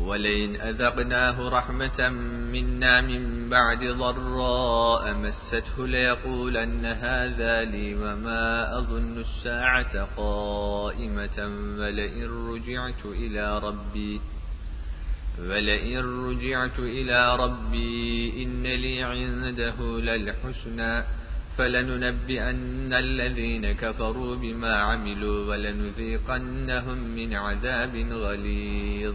ولئن أذقناه رحمة منا من بعد ضراء مسته ليقولن هذا لي وما أظن الساعة قائمة ولئن رجعت إلى ربي ولئن رجعت إلى ربي إن لي عنده للحسنى فلننبئن الذين كفروا بما عملوا ولنذيقنهم من عذاب غليظ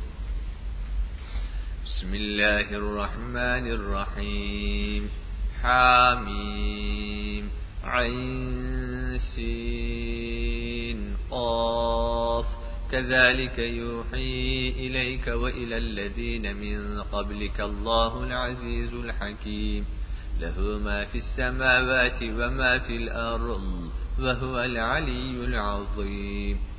بسم الله الرحمن الرحيم. حاميم عين قاف. كذلك يوحي إليك وإلى الذين من قبلك الله العزيز الحكيم. له ما في السماوات وما في الأرض وهو العلي العظيم.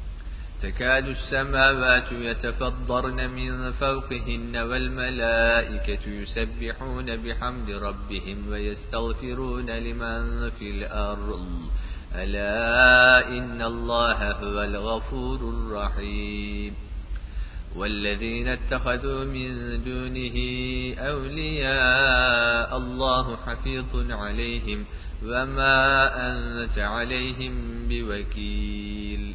تكاد السماوات يتفضرن من فوقهن والملائكة يسبحون بحمد ربهم ويستغفرون لمن في الأرض. ألا إن الله هو الغفور الرحيم. والذين اتخذوا من دونه أولياء الله حفيظ عليهم وما أنت عليهم بوكيل.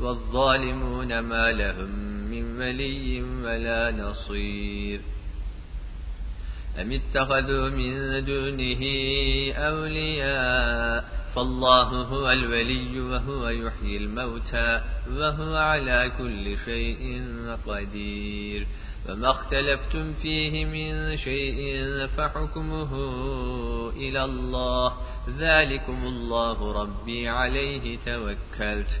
والظالمون ما لهم من ولي ولا نصير. أم اتخذوا من دونه أولياء؟ فالله هو الولي وهو يحيي الموتى وهو على كل شيء قدير. فما اختلفتم فيه من شيء فحكمه إلى الله. ذلكم الله ربي عليه توكلت.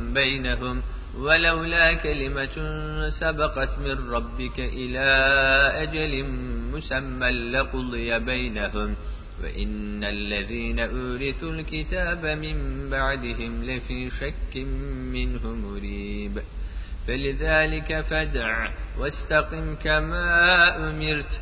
بينهم ولولا كلمة سبقت من ربك إلى أجل مسمى لقضي بينهم وإن الذين أورثوا الكتاب من بعدهم لفي شك منه مريب فلذلك فدع واستقم كما أمرت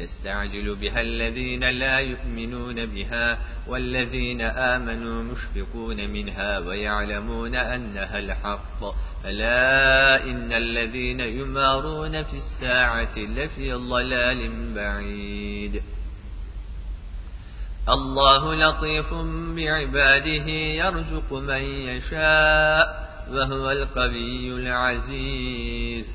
يستعجل بها الذين لا يؤمنون بها والذين آمنوا مشفقون منها ويعلمون أنها الحق. ألا إن الذين يمارون في الساعة لفي ضلال بعيد. الله لطيف بعباده يرزق من يشاء وهو القوي العزيز.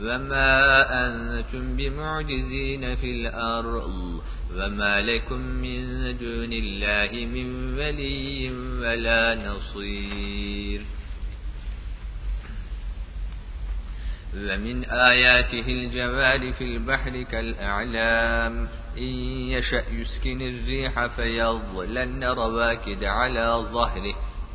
وما أنتم بمعجزين في الأرض وما لكم من دون الله من ولي ولا نصير ومن آياته الجوار في البحر كالأعلام إن يشأ يسكن الريح فيظلن رواكد على ظهره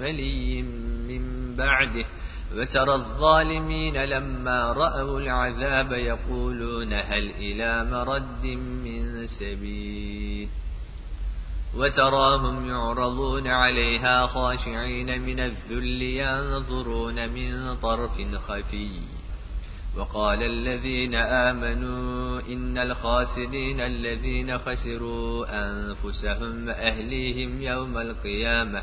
ولي من بعده. وترى الظالمين لما رأوا العذاب يقولون هل إلى مرد من سبيل؟ وتراهم يعرضون عليها خاشعين من الذل ينظرون من طرف خفي. وقال الذين آمنوا إن الخاسرين الذين خسروا أنفسهم وأهليهم يوم القيامة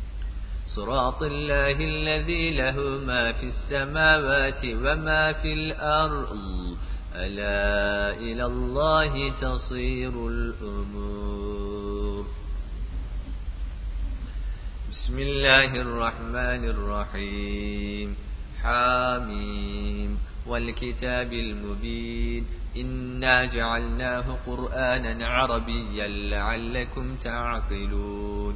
صراط الله الذي له ما في السماوات وما في الأرض. ألا إلى الله تصير الأمور. بسم الله الرحمن الرحيم. حاميم والكتاب المبين. إنا جعلناه قرآنا عربيا لعلكم تعقلون.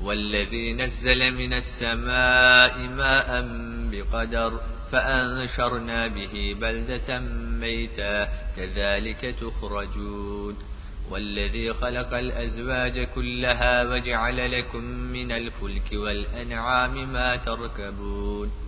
والذي نزل من السماء ماء بقدر فأنشرنا به بلدة ميتا كذلك تخرجون. والذي خلق الأزواج كلها وجعل لكم من الفلك والأنعام ما تركبون.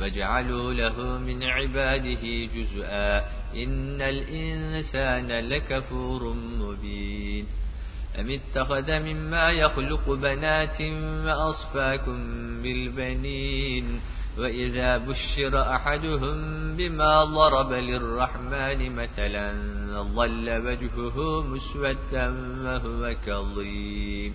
وجعلوا له من عباده جزءا إن الإنسان لكفور مبين. أم اتخذ مما يخلق بنات وأصفاكم بالبنين وإذا بشر أحدهم بما ضرب للرحمن مثلا ظل وجهه مسودا وهو كظيم.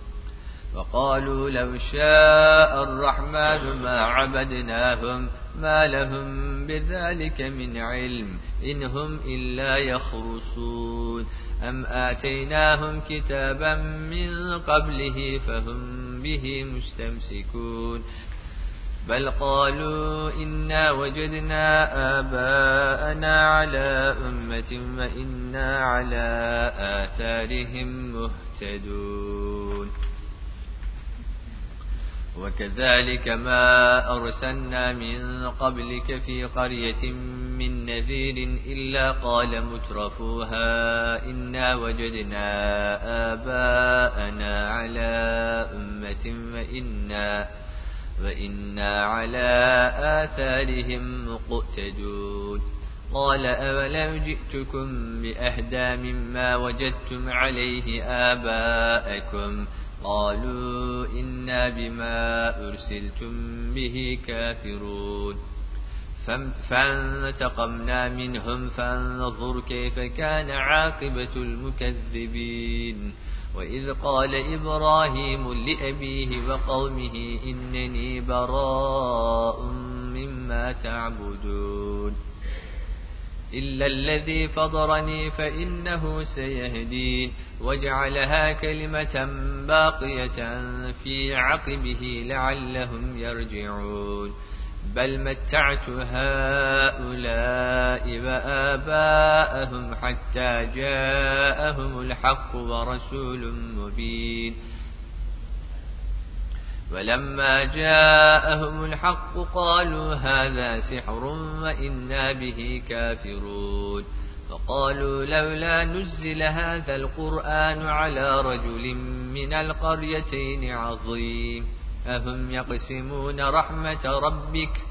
وقالوا لو شاء الرحمن ما عبدناهم ما لهم بذلك من علم إنهم إلا يخرصون. أم آتيناهم كتابا من قبله فهم به مستمسكون. بل قالوا إنا وجدنا آباءنا على أمة وإنا على آثارهم مهتدون. وكذلك ما أرسلنا من قبلك في قرية من نذير إلا قال مترفوها إنا وجدنا آباءنا على أمة وإنا, وإنا على آثارهم مقتدون. قال أولم جئتكم بأهدى مما وجدتم عليه آباءكم قالوا إنا بما أرسلتم به كافرون. فانتقمنا منهم فانظر كيف كان عاقبة المكذبين. وإذ قال إبراهيم لأبيه وقومه إنني براء مما تعبدون. إلا الذي فضرني فإنه سيهدين. وجعلها كلمة باقية في عقبه لعلهم يرجعون. بل متعت هؤلاء وآباءهم حتى جاءهم الحق ورسول مبين. ولما جاءهم الحق قالوا هذا سحر وإنا به كافرون. فقالوا لولا نزل هذا القرآن على رجل من القريتين عظيم. أهم يقسمون رحمة ربك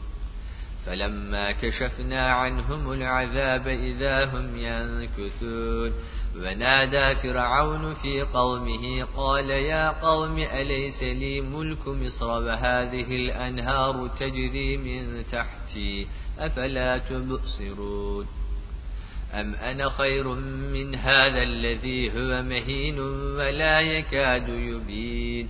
فلما كشفنا عنهم العذاب إذا هم ينكثون. ونادى فرعون في قومه قال يا قوم أليس لي ملك مصر؟ وهذه الأنهار تجري من تحتي أفلا تبصرون؟ أم أنا خير من هذا الذي هو مهين ولا يكاد يبين؟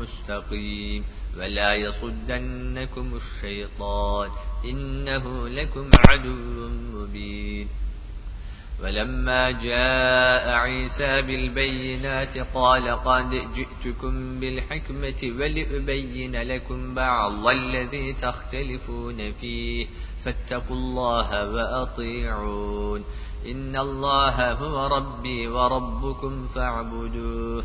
مستقيم ولا يصدنكم الشيطان إنه لكم عدو مبين ولما جاء عيسى بالبينات قال قد جئتكم بالحكمة ولأبين لكم بعض الذي تختلفون فيه فاتقوا الله وأطيعون إن الله هو ربي وربكم فاعبدوه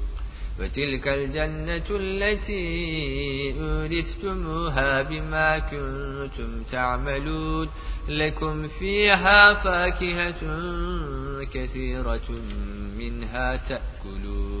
وتلك الجنة التي أورثتموها بما كنتم تعملون. لكم فيها فاكهة كثيرة منها تأكلون.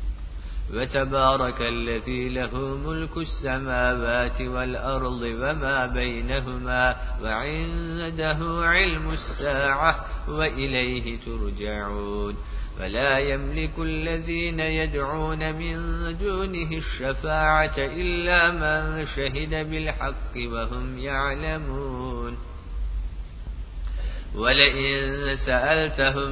وتبارك الذي له ملك السماوات والأرض وما بينهما وعنده علم الساعة وإليه ترجعون. فلا يملك الذين يدعون من دونه الشفاعة إلا من شهد بالحق وهم يعلمون. ولئن سألتهم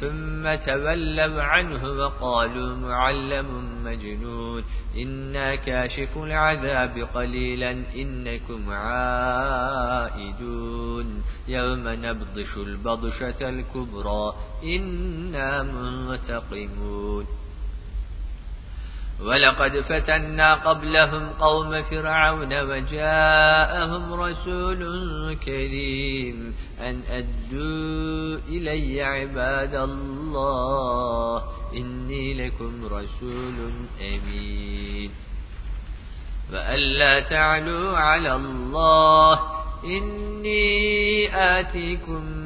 ثم تولوا عنه وقالوا معلم مجنون. إنا كاشف العذاب قليلا إنكم عائدون. يوم نبضش البضشة الكبرى إنا منتقمون. ولقد فتنا قبلهم قوم فرعون وجاءهم رسول كريم أن أدوا إلي عباد الله إني لكم رسول أمين. وألا تعلوا على الله إني آتيكم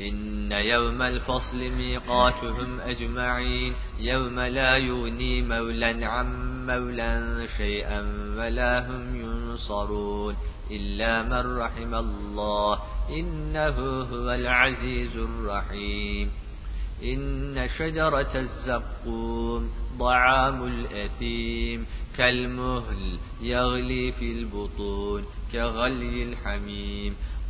إن يوم الفصل ميقاتهم أجمعين يوم لا يغني مولا عن مولا شيئا ولا هم ينصرون إلا من رحم الله إنه هو العزيز الرحيم. إن شجرة الزقوم ضعام الأثيم كالمهل يغلي في البطون كغلي الحميم.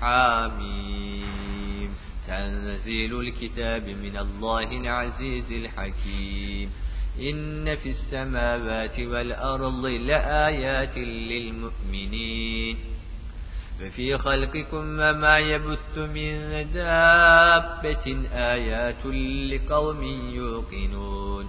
حاميم تنزيل الكتاب من الله العزيز الحكيم. إن في السماوات والأرض لآيات للمؤمنين. ففي خلقكم وما يبث من دابة آيات لقوم يوقنون.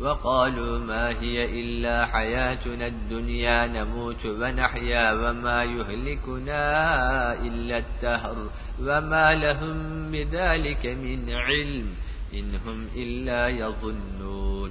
وقالوا ما هي إلا حياتنا الدنيا نموت ونحيا وما يهلكنا إلا التهر وما لهم بذلك من علم إنهم إلا يظنون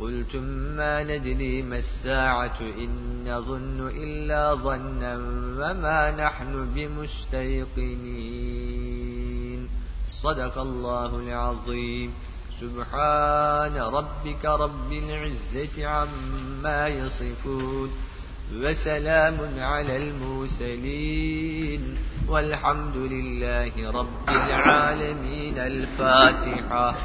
قلتم ما ندري ما الساعة إن نظن إلا ظنا وما نحن بمستيقنين صدق الله العظيم. سبحان ربك رب العزة عما يصفون. وسلام على المرسلين. والحمد لله رب العالمين. الفاتحة.